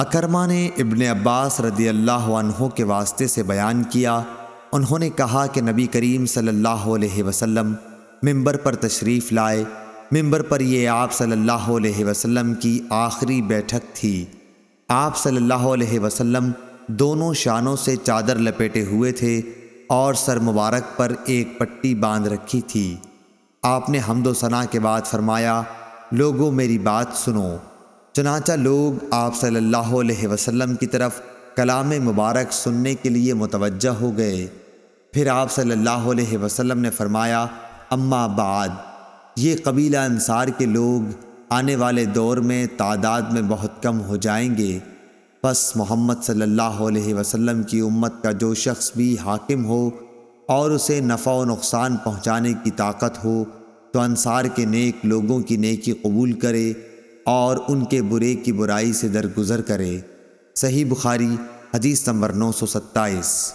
اکرما نے ابن عباس رضی اللہ عنہ کے واسطے سے بیان کیا، انہوں نے کہا کہ نبی کریم صلی اللہ علیہ وسلم ممبر پر تشریف لائے۔ ممبر پر یہ آپ صلی اللہ علیہ وسلم کی آخری بیٹھک تھی۔ آپ صلی اللہ علیہ وسلم دونوں شانوں سے چادر لپیٹے ہوئے تھے اور سر مبارک پر ایک پٹی باندھ رکھی تھی۔ آپ نے حمد و ثناء کے بعد فرمایا لوگوں میری بات سنو۔ چنانچہ لوگ آپ صلی اللہ علیہ وسلم کی طرف کلام مبارک سننے کے لیے متوجہ ہو گئے۔ پھر آپ صلی اللہ علیہ وسلم نے فرمایا، اما بعد، یہ قبیلہ انصار کے لوگ آنے والے دور میں تعداد میں بہت کم ہو جائیں گے۔ بس محمد صلی اللہ علیہ وسلم کی امت کا جو شخص بھی حاکم ہو اور اسے نفع و نقصان پہنچانے کی طاقت ہو، تو انصار کے نیک لوگوں کی نیکی قبول کرے۔ اور ان کے برے کی برائی سے درگزر کرے۔ صحیح بخاری، حدیث نمبر نو سو ستائیس۔